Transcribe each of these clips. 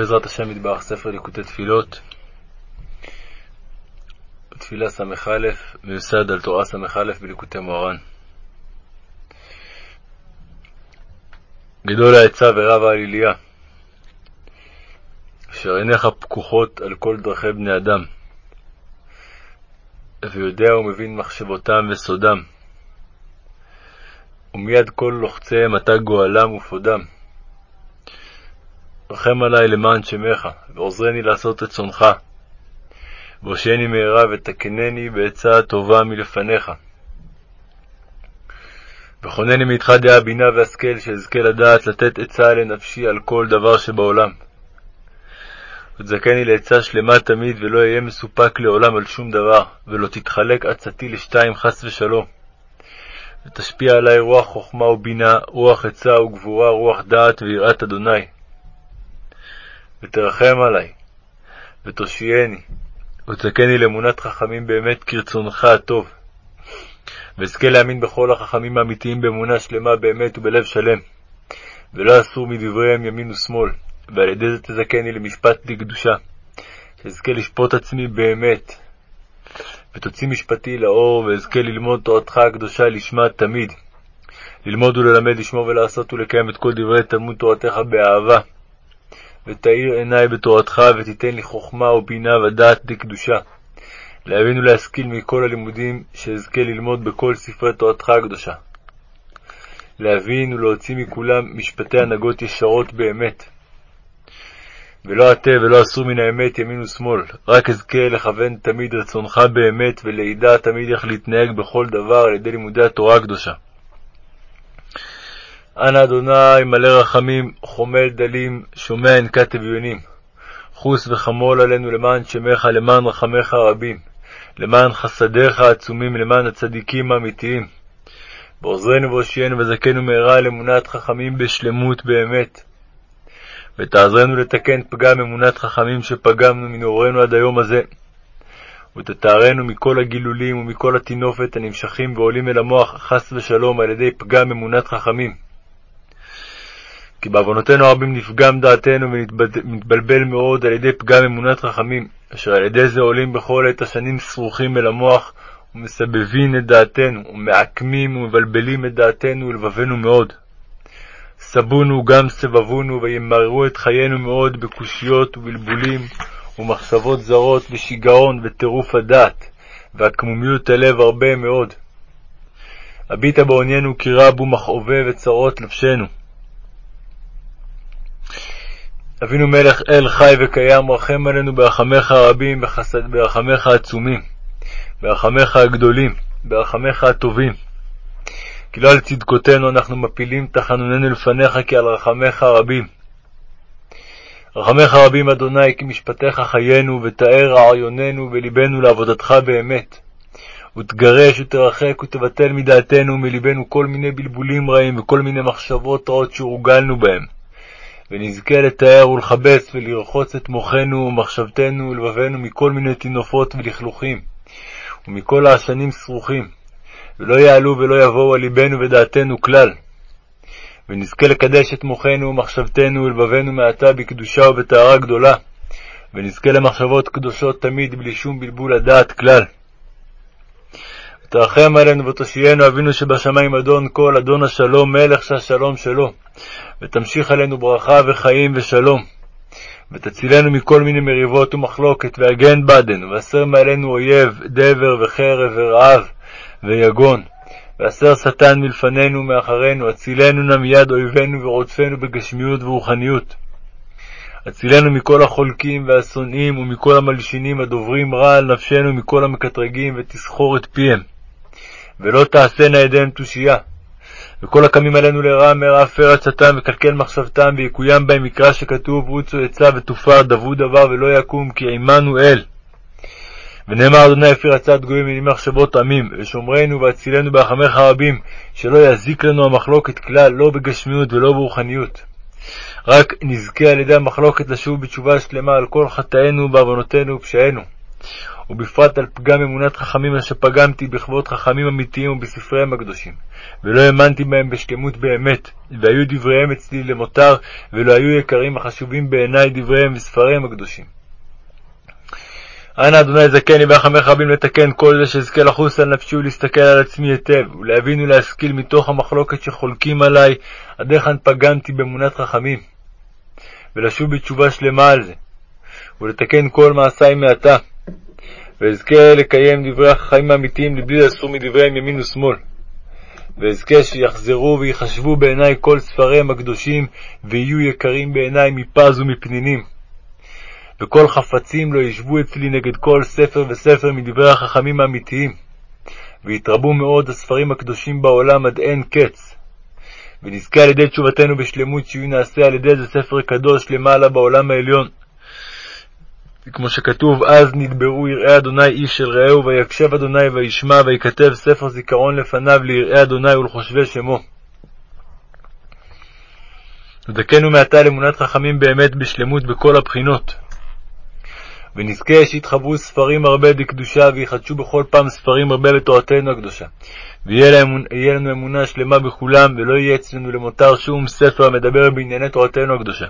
בעזרת השם יתברך ספר ליקוטי תפילות, תפילה ס"א, מיוסד על תורה ס"א בליקוטי מוהר"ן. גדול העצה ורב העליליה, אשר עיניך פקוחות על כל דרכי בני אדם, ויודע ומבין מחשבותם וסודם, ומיד כל לוחציהם אתה גואלם ופודם. רחם עלי למען שמך, ועוזרני לעשות רצונך. והושעני מהרה ותקנני בעצה טובה מלפניך. וכונני מאיתך דעה בינה והשכל, שאזכה לדעת לתת עצה לנפשי על כל דבר שבעולם. ותזכני לעצה שלמה תמיד, ולא אהיה מסופק לעולם על שום דבר, ולא תתחלק עצתי לשתיים חס ושלום. ותשפיע עלי רוח חכמה ובינה, רוח עצה וגבורה, רוח דעת ויראת אדוני. ותרחם עלי, ותושייני, ותזכני לאמונת חכמים באמת כרצונך הטוב. ואזכה להאמין בכל החכמים האמיתיים באמונה שלמה באמת ובלב שלם, ולא אסור מדבריהם ימין ושמאל, ועל ידי זה תזכני למשפט לקדושה, שאזכה לשפוט עצמי באמת, ותוציא משפטי לאור, ואזכה ללמוד תורתך הקדושה לשמה תמיד, ללמוד וללמד, לשמור ולעשות ולקיים את כל דברי תלמוד תורתך באהבה. ותאיר עיני בתורתך, ותיתן לי חכמה ובינה ודעת לקדושה. להבין ולהשכיל מכל הלימודים שאזכה ללמוד בכל ספרי תורתך הקדושה. להבין ולהוציא מכולם משפטי הנהגות ישרות באמת. ולא עטה ולא אסור מן האמת ימין ושמאל, רק אזכה לכוון תמיד רצונך באמת, ולידע תמיד איך להתנהג בכל דבר על ידי לימודי התורה הקדושה. אנא אדוני מלא רחמים, חומל דלים, שומע ענקת אביונים. חוס וחמול עלינו למען שמך, למען רחמך הרבים, למען חסדיך העצומים, למען הצדיקים האמיתיים. בעוזרנו והושיענו וזכנו מהרה על אמונת חכמים בשלמות באמת. ותעזרנו לתקן פגם אמונת חכמים שפגמנו מנעורנו עד היום הזה. ותתארנו מכל הגילולים ומכל הטינופת הנמשכים ועולים אל המוח חס ושלום על ידי פגם אמונת חכמים. כי בעוונותינו הרבים נפגם דעתנו ונתבלבל מאוד על ידי פגם אמונת חכמים, אשר על ידי זה עולים בכל עת השנים סרוכים אל המוח, ומסבבים את דעתנו, ומעקמים ומבלבלים את דעתנו ולבבנו מאוד. סבונו גם סבבונו, וימררו את חיינו מאוד בקושיות ובלבולים, ומחשבות זרות, ושיגעון, וטירוף הדעת, ועקמומיות הלב הרבה מאוד. הביטה בעוניינו כי רבו מכאובי וצרות נפשנו. אבינו מלך אל חי וקיים, רחם עלינו ברחמיך הרבים, ברחמיך העצומים, ברחמיך הגדולים, ברחמיך הטובים. כי לא על צדקותינו אנחנו מפילים תחנוננו לפניך, כי על רחמיך הרבים. רחמיך רבים, אדוני, כי משפטיך חיינו, ותאר רעיוננו ולבנו לעבודתך באמת. ותגרש ותרחק ותבטל מדעתנו ומלבנו כל מיני בלבולים רעים וכל מיני מחשבות רעות שהורגלנו בהם. ונזכה לתאר ולכבס ולרחוץ את מוחנו ומחשבתנו ולבבנו מכל מיני טינופות ולכלוכים, ומכל העשנים סרוכים, ולא יעלו ולא יבואו על לבנו ודעתנו כלל. ונזכה לקדש את מוחנו ומחשבתנו ולבבנו מעתה בקדושה ובטהרה גדולה, ונזכה למחשבות קדושות תמיד בלי שום בלבול הדעת כלל. ותרחם עלינו ותושיינו אבינו שבשמיים אדון כל, אדון השלום, מלך שהשלום שלו. ותמשיך עלינו ברכה וחיים ושלום. ותצילנו מכל מיני מריבות ומחלוקת, והגן בעדנו, והסר מעלינו אויב, דבר וחרב ורעב ויגון. והסר שטן מלפנינו ומאחרינו, הצילנו נא מיד אויבינו ורודפנו בגשמיות ורוחניות. הצילנו מכל החולקים והשונאים ומכל המלשינים הדוברים רע על נפשנו מכל המקטרגים ותסחור את פיהם. ולא תעשינה ידיהם תושייה. וכל הקמים עלינו לרע מרע הפר עצתם וקלקל מחשבתם ויקוים בהם מקרא שכתוב רוצו עצה ותופר דבו דבר ולא יקום כי עמנו אל. ונאמר אדוני אפיר עצת גויים ונימי מחשבות עמים ושומרנו והצילנו ברחמך הרבים שלא יזיק לנו המחלוקת כלל לא בגשמיות ולא ברוחניות. רק נזכה על ידי המחלוקת לשוב בתשובה שלמה על כל חטאינו ובעוונותינו ופשעינו. ובפרט על פגם אמונת חכמים אשר פגמתי בכבוד חכמים אמיתיים ובספריהם הקדושים, ולא האמנתי בהם בשלמות באמת, והיו דבריהם אצלי למותר, ולא היו יקרים החשובים בעיניי דבריהם וספריהם הקדושים. אנא אדוני זכני ברחמך רבים לתקן כל זה שאזכה לחוס על נפשי ולהסתכל על עצמי היטב, ולהבין ולהשכיל מתוך המחלוקת שחולקים עלי, עד היכן פגמתי באמונת חכמים, ולשוב בתשובה שלמה על זה, ולתקן כל מעשי מעתה, ואזכה לקיים דברי החיים האמיתיים לבלי לסור מדבריהם ימין ושמאל. ואזכה שיחזרו ויחשבו בעיניי כל ספריהם הקדושים, ויהיו יקרים בעיניי מפז ומפנינים. וכל חפצים לא ישבו אצלי נגד כל ספר וספר מדברי החכמים האמיתיים, ויתרבו מאוד הספרים הקדושים בעולם עד אין קץ. ונזכה על ידי תשובתנו בשלמות שיהיו נעשה על ידי זה ספר קדוש למעלה בעולם העליון. כמו שכתוב, אז נדברו יראי אדוני איש של רעהו, ויקשב אדוני וישמע, ויכתב ספר זיכרון לפניו ליראי אדוני ולחושבי שמו. ודקנו מעתה לאמונת חכמים באמת בשלמות בכל הבחינות. ונזכה שיתחברו ספרים הרבה בקדושה, ויחדשו בכל פעם ספרים הרבה בתורתנו הקדושה. ויהיה לנו אמונה שלמה בכולם, ולא יהיה אצלנו למותר שום ספר המדבר בענייני תורתנו הקדושה.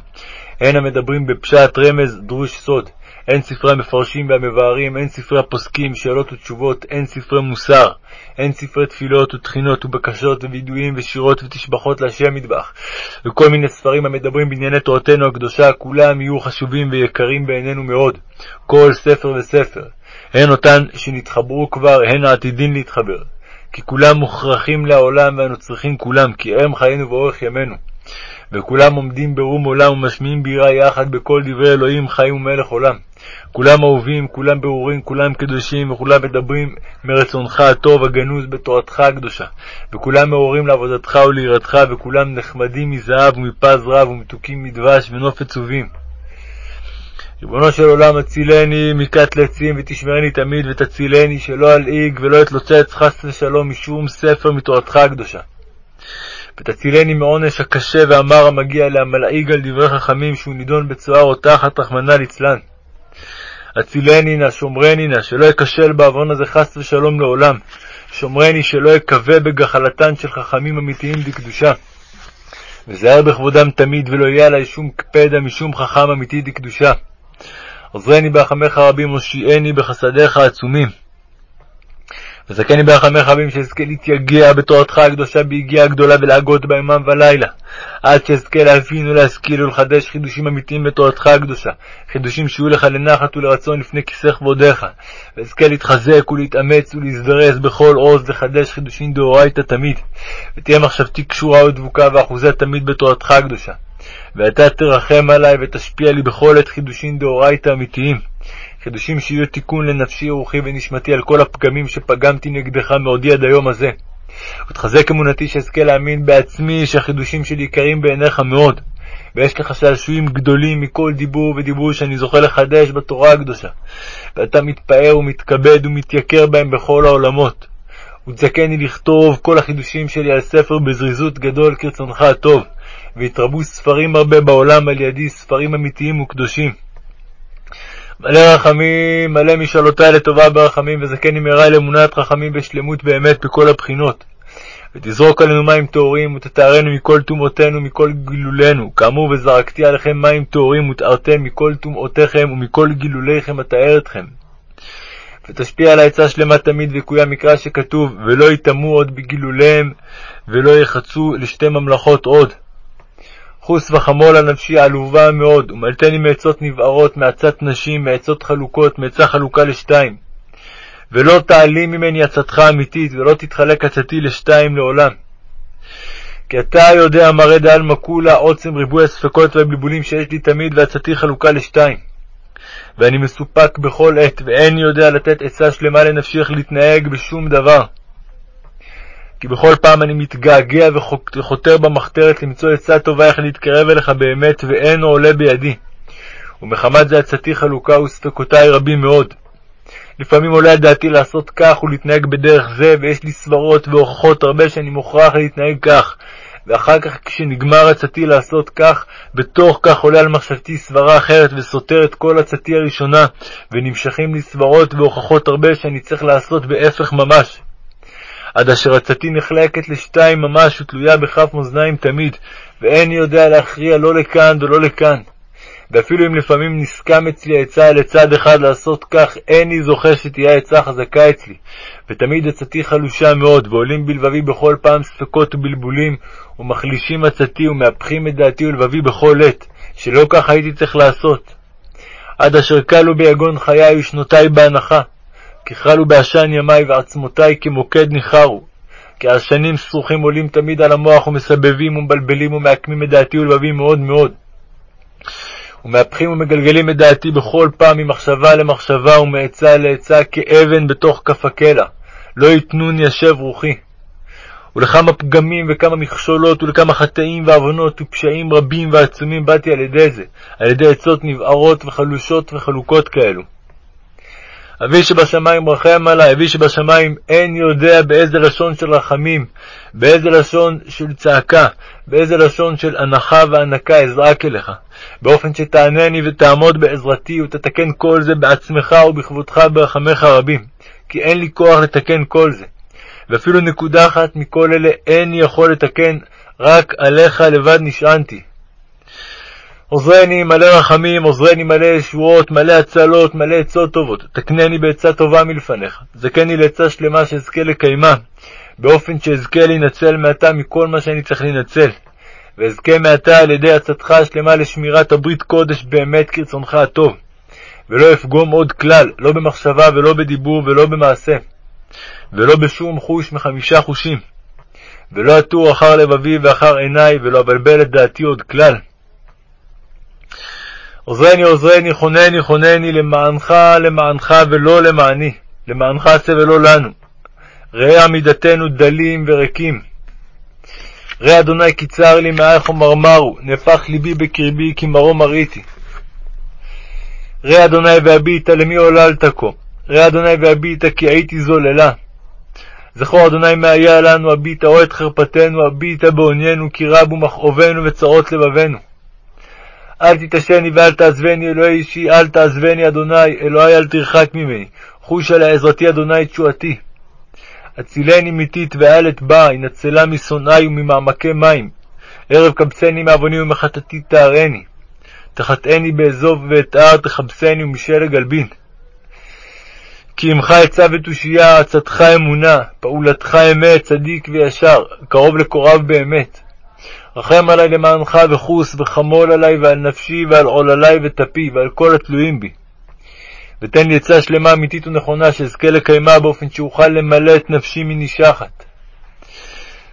הן המדברים בפשט, רמז, דרוש סוד. הן ספרי המפרשים והמבארים, הן ספרי הפוסקים, שאלות ותשובות, הן ספרי מוסר, הן ספרי תפילות ותחינות ובקשות ווידויים ושירות ותשבחות להשם מטבח, וכל מיני ספרים המדברים בענייני תורתנו הקדושה, כולם יהיו חשובים ויקרים בעינינו מאוד, כל ספר וספר, הן אותן שנתחברו כבר, הן העתידין להתחבר, כי כולם מוכרחים לעולם ואנו צריכים כולם, כי הם חיינו ואורך ימינו. וכולם עומדים ברום עולם ומשמיעים בירה יחד בכל דברי אלוהים חיים ומלך עולם. כולם אהובים, כולם ברורים, כולם קדושים, וכולם מדברים מרצונך הטוב הגנוז בתורתך הקדושה. וכולם מעוררים לעבודתך וליראתך, וכולם נחמדים מזהב ומפז רב ומתוקים מדבש ונופת צובים. ריבונו של עולם, הצילני מכת לצים, ותשמרני תמיד, ותצילני שלא אלעיג ולא אתלוצץ חס ושלום משום ספר מתורתך הקדושה. ותצילני מעונש הקשה והמר המגיע להמלעיג על דברי חכמים, שהוא נידון בצוהר או תחת רחמנא ליצלן. הצילני נא, שומרני נא, שלא אכשל בעוון הזה חס ושלום לעולם. שומרני שלא אכווה בגחלתן של חכמים אמיתיים דקדושה. וזהר בכבודם תמיד, ולא יהיה עלי שום קפדה משום חכם אמיתי דקדושה. עוזרני ברחמך רבים, הושיעני בחסדיך העצומים. וזכני ברחמך רבים שאזכה להתייגע בתורתך הקדושה ביגיעה גדולה ולהגות בה יומם ולילה, עד שאזכה להבין ולהשכיל ולחדש חידושים אמיתיים בתורתך הקדושה, חידושים שיהיו לך לנחת ולרצון לפני כיסא כבודיך, ואזכה להתחזק ולהתאמץ ולהזדרז בכל עוז לחדש חידושים דאורייתא תמיד, ותהיה מחשבתי קשורה ודבוקה ואחוזה תמיד בתורתך הקדושה. ואתה תרחם עלי ותשפיע לי בכל עת חידושים דאורייתא אמיתיים. חידושים שיהיו תיקון לנפשי, רוחי ונשמתי על כל הפגמים שפגמתי נגדך מעודי עד היום הזה. ותחזק אמונתי שאזכה להאמין בעצמי שהחידושים שלי יקרים בעיניך מאוד, ויש לך שעשועים גדולים מכל דיבור ודיבור שאני זוכה לחדש בתורה הקדושה, ואתה מתפאר ומתכבד ומתייקר בהם בכל העולמות. ותזכני לכתוב כל החידושים שלי על ספר בזריזות גדול כרצונך הטוב, ויתרבו ספרים הרבה בעולם על ידי, ספרים אמיתיים וקדושים. מלא רחמים, מלא משאלותי לטובה ברחמים, וזכני מהרה אל אמונת חכמים בשלמות באמת בכל הבחינות. ותזרוק עלינו מים טהורים, ותטהרנו מכל טומאותינו, מכל גילולנו. כאמור, וזרקתי עליכם מים טהורים, ותארתם מכל טומאותיכם ומכל גילוליכם אטהר אתכם. ותשפיע על העצה שלמה תמיד, ויקוים מקרא שכתוב, ולא יטמאו עוד בגילוליהם, ולא יחצו לשתי ממלכות עוד. חוס וחמול על נפשי עלובה מאוד, ומלטני מעצות נבערות, מעצת נשים, מעצות חלוקות, מעצה חלוקה לשתיים. ולא תעלי ממני עצתך אמיתית, ולא תתחלק עצתי לשתיים לעולם. כי אתה יודע מראה דעלמא כולה עוצם ריבוי הספקות והבלבולים שיש לי תמיד, ועצתי חלוקה לשתיים. ואני מסופק בכל עת, ואין יודע לתת עצה שלמה לנפשי איך להתנהג בשום דבר. כי בכל פעם אני מתגעגע וחותר במחתרת למצוא עצה טובה איך להתקרב אליך באמת, ואין עולה בידי. ומחמת זה עצתי חלוקה וספקותי רבים מאוד. לפעמים עולה על דעתי לעשות כך ולהתנהג בדרך זה, ויש לי סברות והוכחות הרבה שאני מוכרח להתנהג כך. ואחר כך כשנגמר עצתי לעשות כך, בתוך כך עולה על מחשבתי סברה אחרת וסותר את כל עצתי הראשונה, ונמשכים לי סברות והוכחות הרבה שאני צריך לעשות בהפך ממש. עד אשר עצתי נחלקת לשתיים ממש ותלויה בכף מאזניים תמיד, ואיני יודע להכריע לא לכאן ולא לכאן. ואפילו אם לפעמים נסכם אצלי העצה לצד אחד לעשות כך, איני זוכה שתהיה העצה חזקה אצלי. ותמיד עצתי חלושה מאוד, ועולים בלבבי בכל פעם ספקות ובלבולים, ומחלישים עצתי ומהפכים את דעתי ולבבי בכל עת, שלא כך הייתי צריך לעשות. עד אשר כלו ביגון חיי ושנותי בהנחה, כי חלו בעשן ימי ועצמותי כמוקד ניחרו. כי העשנים סרוכים עולים תמיד על המוח ומסבבים ומבלבלים ומעקמים את דעתי ולבבי מאוד מאוד. ומהפכים ומגלגלים את דעתי בכל פעם ממחשבה למחשבה ומעצה לעצה כאבן בתוך כף הקלע. לא יתנוני ישב רוחי. ולכמה פגמים וכמה מכשולות ולכמה חטאים ועוונות ופשעים רבים ועצומים באתי על ידי זה, על ידי עצות נבערות וחלושות וחלוקות כאלו. אבי שבשמיים רחם עלי, אבי שבשמיים אין יודע באיזה לשון של רחמים, באיזה לשון של צעקה, באיזה לשון של הנחה והנקה אזרק אליך, באופן שתענני ותעמוד בעזרתי ותתקן כל זה בעצמך ובכבודך ברחמך רבים, כי אין לי כוח לתקן כל זה. ואפילו נקודה אחת מכל אלה אין יכול לתקן, רק עליך לבד נשענתי. עוזרני מלא רחמים, עוזרני מלא ישועות, מלא הצלות, מלא עצות טובות. תקנני בעצה טובה מלפניך. זכני לעצה שלמה שאזכה לקיימה, באופן שאזכה להינצל מעתה מכל מה שאני צריך להינצל. ואזכה מעתה על ידי עצתך השלמה לשמירת הברית קודש באמת כרצונך הטוב. ולא אפגום עוד כלל, לא במחשבה ולא בדיבור ולא במעשה. ולא בשום חוש מחמישה חושים. ולא אטור אחר לבבי ואחר עיני, ולא אבלבל את דעתי עוד כלל. עוזרני עוזרני, חונני חונני, למענך למענך ולא למעני, למענך עשה ולא לנו. ראה עמידתנו דלים וריקים. ראה אדוני כי צר לי מאייך ומרמרו, נהפך ליבי בקרבי כי מרו מריתי. ראה אדוני והביטה למי עוללת כה, ראה אדוני והביטה כי הייתי זוללה. זכור אדוני מה היה לנו, הביטה או את חרפתנו, הביטה בעוניינו, כי רבו מכאובנו וצרות לבבנו. אל תתעשני ואל תעזבני, אלוהי אישי, אל תעזבני, אדוני, אלוהי אל תרחק ממני. חושה לעזרתי, אדוני, תשועתי. הצילני מתית ואל אתבע, הנצלה משונאי וממעמקי מים. ערב קבצני מעווני ומחטאתי תארני. תחטאני באזוב ואתער, תכבסני ומשלג אלבין. כי עמך עצה ותושייה, עצתך אמונה, פעולתך אמת, צדיק וישר, קרוב לקורב באמת. רחם עלי למענך וחוס וחמול עלי ועל נפשי ועל עוללי וטפי ועל כל התלויים בי. ותן לי עצה שלמה אמיתית ונכונה שאזכה לקיימה באופן שאוכל למלא את נפשי מנשחת.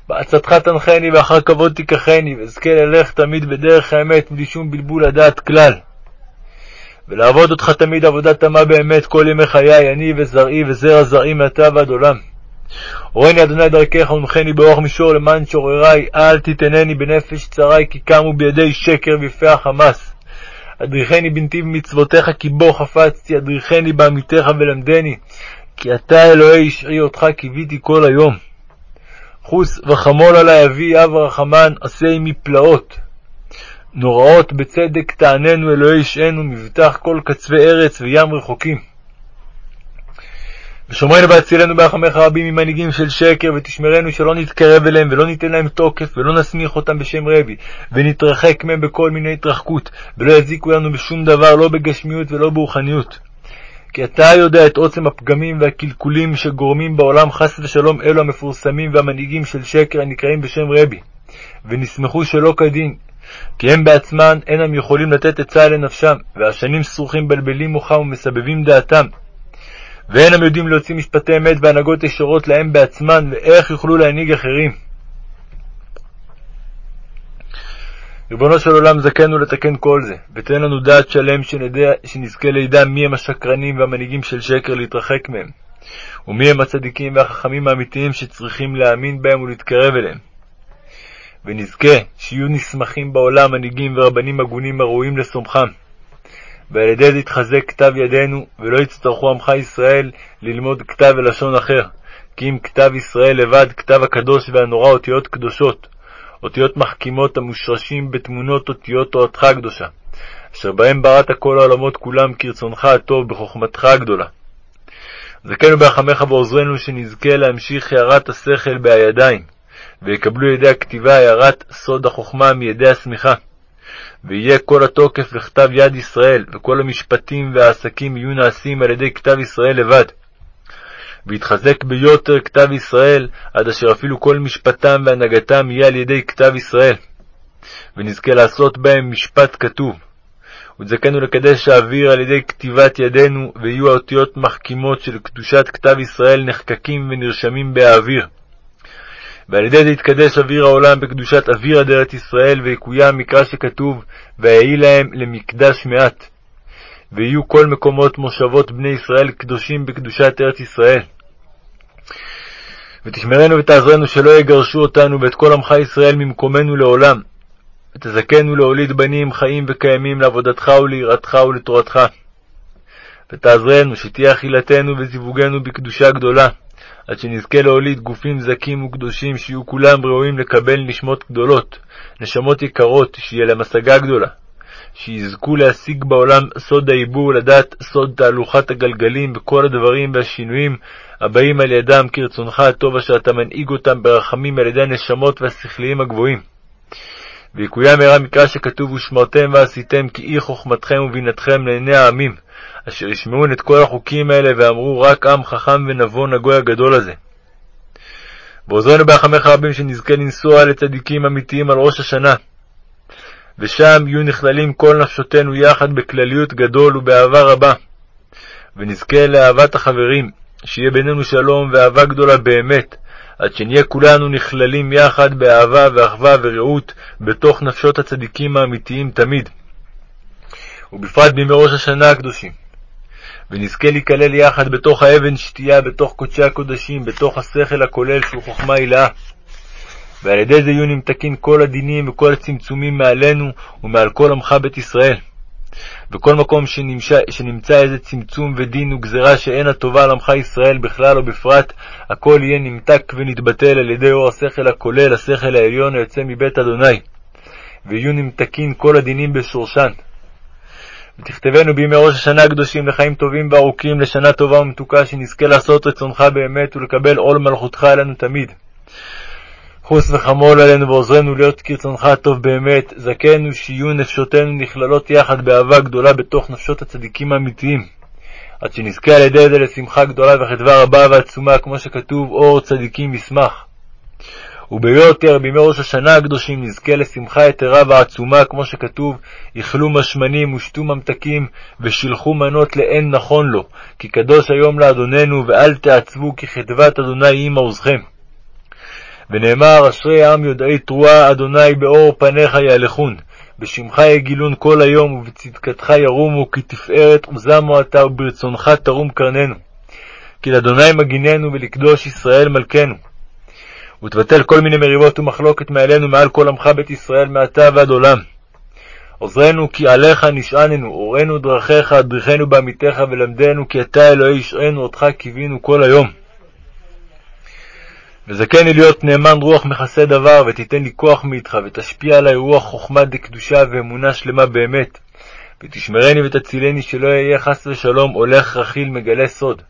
בעצתך תנחני ואחר כבוד תיקחני ואזכה ללך תמיד בדרך האמת בלי שום בלבול הדעת כלל. ולעבוד אותך תמיד עבודה תמה באמת כל ימי חיי, אני וזרעי וזרע זרעי מעתה ועד עולם. הורני אדוני דרכך ומחני באורח מישור למען שוררי, אל תיתנני בנפש צרי, כי קמו בידי שקר ויפה החמאס. אדריכני בנתיב מצוותיך, כי בו חפצתי, אדריכני בעמיתך ולמדני, כי אתה אלוהי ישעי אותך קיוויתי כל היום. חוס וחמול עלי אבי אב רחמן, עשה עמי פלאות. נוראות בצדק תעננו אלוהי ישענו, מבטח כל קצווי ארץ וים רחוקים. ושומרנו והצילנו ברחמך רבים ממנהיגים של שקר, ותשמרנו שלא נתקרב אליהם, ולא ניתן להם תוקף, ולא נסמיך אותם בשם רבי, ונתרחק מהם בכל מיני התרחקות, ולא יזיקו לנו בשום דבר, לא בגשמיות ולא ברוחניות. כי אתה יודע את עוצם הפגמים והקלקולים שגורמים בעולם חס ושלום אלו המפורסמים והמנהיגים של שקר הנקראים בשם רבי, ונסמכו שלא כדין, כי הם בעצמם אינם יכולים לתת עצה לנפשם, והשנים סרוכים בלבלים מוחם ומסבבים דעתם, ואין הם יודעים להוציא משפטי אמת והנהגות ישרות להם בעצמן, ואיך יוכלו להנהיג אחרים. ריבונו של עולם, זכנו לתקן כל זה, ותן לנו דעת שלם שנדע, שנזכה לידע מי הם השקרנים והמנהיגים של שקר להתרחק מהם, ומי הם הצדיקים והחכמים האמיתיים שצריכים להאמין בהם ולהתקרב אליהם. ונזכה שיהיו נסמכים בעולם מנהיגים ורבנים הגונים הראויים לסומכם. ועל ידי זה יתחזק כתב ידינו, ולא יצטרכו עמך ישראל ללמוד כתב ולשון אחר, כי אם כתב ישראל לבד, כתב הקדוש והנורא אותיות קדושות, אותיות מחכימות המושרשים בתמונות אותיות תורתך הקדושה, אשר בהם בראת כל העולמות כולם כרצונך הטוב בחוכמתך הגדולה. זכנו ברחמך ועוזרנו שנזכה להמשיך הארת השכל בידיים, ויקבלו ידי הכתיבה הארת סוד החוכמה מידי השמיכה. ויהיה כל התוקף לכתב יד ישראל, וכל המשפטים והעסקים יהיו נעשים על ידי כתב ישראל לבד. ויתחזק ביותר כתב ישראל, עד אשר אפילו כל משפטם והנהגתם יהיה על ידי כתב ישראל. ונזכה לעשות בהם משפט כתוב. ותזכנו לקדש האוויר על ידי כתיבת ידינו, ויהיו האותיות מחכימות של קדושת כתב ישראל נחקקים ונרשמים באוויר. ועל ידי זה יתקדש אוויר העולם בקדושת אוויר עד ארץ ישראל, ויקוים מקרא שכתוב, ויהי להם למקדש מעט. ויהיו כל מקומות מושבות בני ישראל קדושים בקדושת ארץ ישראל. ותשמרנו ותעזרנו שלא יגרשו אותנו ואת כל עמך ישראל ממקומנו לעולם, ותזכנו להוליד בנים חיים וקיימים לעבודתך וליראתך ולתורתך. ותעזרנו שתהיה אכילתנו וזיווגנו בקדושה גדולה, עד שנזכה להוליד גופים זכים וקדושים שיהיו כולם ראויים לקבל נשמות גדולות, נשמות יקרות, שיהיה להם השגה גדולה. שיזכו להשיג בעולם סוד העיבור, לדעת סוד תהלוכת הגלגלים וכל הדברים והשינויים הבאים על ידם כרצונך הטוב אשר אתה מנהיג אותם ברחמים על ידי הנשמות והשכליים הגבוהים. ויקוים מהרה מקרא שכתוב ושמרתם ועשיתם כי אי חוכמתכם ובינתכם לעיני העמים, אשר ישמעו את כל החוקים האלה ואמרו רק עם חכם ונבון הגוי הגדול הזה. ועוזרנו ברחמך רבים שנזכה לנסוע לצדיקים אמיתיים על ראש השנה, ושם יהיו נכללים כל נפשותינו יחד בכלליות גדול ובאהבה רבה, ונזכה לאהבת החברים, שיהיה בינינו שלום ואהבה גדולה באמת, עד שנהיה כולנו נכללים יחד באהבה ואחווה ורעות בתוך נפשות הצדיקים האמיתיים תמיד, ובפרט בימי ראש השנה הקדושים. ונזכה להיכלל יחד בתוך האבן שתייה, בתוך קודשי הקודשים, בתוך השכל הכולל שהוא חוכמה הילאה. ועל ידי זה יהיו נמתקים כל הדינים וכל הצמצומים מעלינו ומעל כל עמך בית ישראל. בכל מקום שנמצא, שנמצא איזה צמצום ודין וגזרה שאין הטובה על עמך ישראל בכלל או בפרט, הכל יהיה נמתק ונתבטל על ידי אור השכל הכולל, השכל העליון היוצא מבית אדוני. ויהיו נמתקים כל הדינים בשורשן. ותכתבנו בימי ראש השנה הקדושים לחיים טובים וארוכים, לשנה טובה ומתוקה, שנזכה לעשות רצונך באמת ולקבל עול מלכותך עלינו תמיד. חוס וחמול עלינו ועוזרנו להיות כרצונך הטוב באמת, זכנו שיהיו נפשותינו נכללות יחד באהבה גדולה בתוך נפשות הצדיקים האמיתיים, עד שנזכה על ידי זה לשמחה גדולה וחדווה רבה ועצומה, כמו שכתוב, אור צדיקים ישמח. וביותר בימי ראש השנה הקדושים נזכה לשמחה יתרה ועצומה, כמו שכתוב, איכלו משמנים ושתו ממתקים, ושילחו מנות לאין נכון לו, כי קדוש היום לאדוננו, ואל תעצבו, כי חדבת אדוני היא מעוזכם. ונאמר, אשרי העם יודעי תרועה, אדוני באור פניך יהלכון. בשמך יגילון כל היום, ובצדקתך ירומו, כי תפארת עוזמו אתה, וברצונך תרום קרננו. כי לאדוני מגיננו, ולקדוש ישראל מלכנו. ותבטל כל מיני מריבות ומחלוקת מעלינו מעל כל עמך בית ישראל מעתה ועד עולם. עוזרנו כי עליך נשעננו, אורנו דרכיך, אדריכנו בעמיתך ולמדנו, כי אתה אלוהי ישענו, אותך קיווינו כל היום. וזכני להיות נאמן רוח מכסה דבר, ותיתן לי כוח מאיתך, ותשפיע עלי רוח חוכמה דקדושה ואמונה שלמה באמת. ותשמרני ותצילני שלא אהיה חס ושלום הולך רכיל מגלה סוד.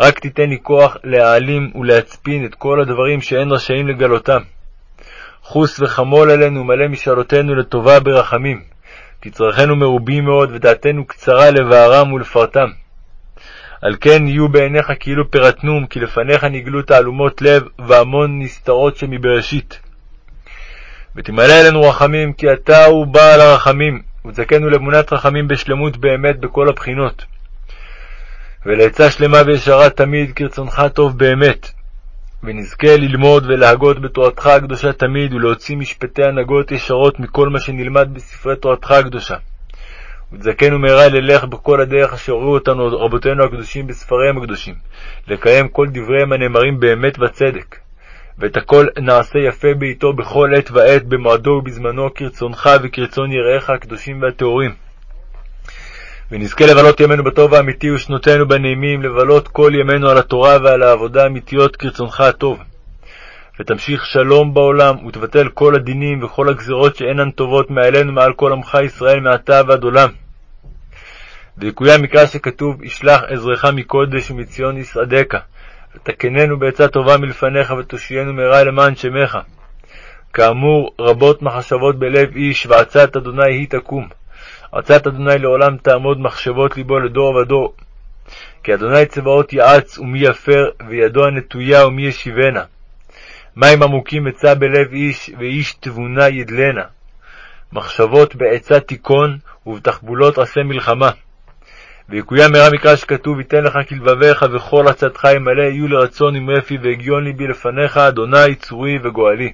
רק תיתן לי כוח להעלים ולהצפין את כל הדברים שאין רשאים לגלותם. חוס וחמול עלינו ומלא משאלותינו לטובה ברחמים, כי צרכינו מרובים מאוד ודעתנו קצרה לבערם ולפרטם. על כן יהיו בעיניך כאילו פרטנום, כי לפניך נגלו תעלומות לב והמון נסתרות שמבראשית. ותמלא אלינו רחמים, כי אתה הוא בעל הרחמים, ותזכנו לאמונת רחמים בשלמות באמת בכל הבחינות. ולעצה שלמה וישרה תמיד כרצונך טוב באמת. ונזכה ללמוד ולהגות בתורתך הקדושה תמיד, ולהוציא משפטי הנהגות ישרות מכל מה שנלמד בספרי תורתך הקדושה. ותזכנו מהרה ללך בכל הדרך אשר הורו אותנו רבותינו הקדושים בספריהם הקדושים, לקיים כל דבריהם הנאמרים באמת וצדק. ואת הכל נעשה יפה בעתו בכל עת ועת, במועדו ובזמנו, כרצונך וכרצון יראיך הקדושים והטהורים. ונזכה לבלות ימינו בטוב האמיתי ושנותינו בנעימים, לבלות כל ימינו על התורה ועל העבודה האמיתיות כרצונך הטוב. ותמשיך שלום בעולם, ותבטל כל הדינים וכל הגזרות שאינן טובות מעלינו מעל כל עמך ישראל מעתה ועד עולם. ויקוים מקרא שכתוב, ישלח עזרך מקודש ומציון יסעדך, ותקננו בעצה טובה מלפניך, ותושיינו מהרה למען שמך. כאמור, רבות מחשבות בלב איש, ועצת אדוני היא תקום. עצת אדוני לעולם תעמוד מחשבות ליבו לדור ודור. כי אדוני צבאות יעץ ומי יפר, וידו הנטויה ומי ישיבנה. מים עמוקים עצה בלב איש, ואיש תבונה ידלנה. מחשבות בעצה תיכון, ובתחבולות עשה מלחמה. ויקוים מהרה מקרא שכתוב, ייתן לך כלבביך, וכל עצתך ימלא, יהיו לרצון עם רפי והגיון ליבי לפניך, אדוני צורי וגואלי.